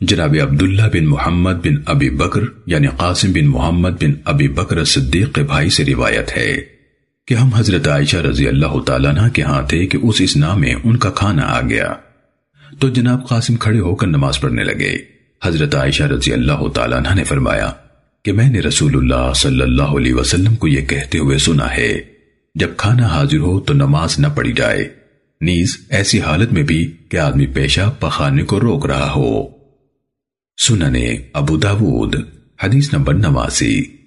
جناب عبداللہ بن محمد بن ابی بکر یعنی قاسم بن محمد بن ابی بکر صدیق کے بھائی سے روایت ہے کہ ہم حضرت عائشہ رضی اللہ تعالیٰ عنہ کے ہاں تھے کہ اس اسنا میں ان کا کھانا آ گیا۔ تو جناب قاسم کھڑے ہو کر نماز پڑھنے لگے۔ حضرت عائشہ رضی اللہ تعالیٰ عنہ نے فرمایا کہ میں نے رسول اللہ صلی اللہ علیہ وسلم کو یہ کہتے ہوئے سنا ہے، جب کھانا حاضر ہو تو نماز نہ پڑی جائے۔ نیز ایسی حالت میں بھی کہ آدمی پیشاب پخانے کو روک رہا ہو۔ آدمی پیشہ پخانے کو روک رہا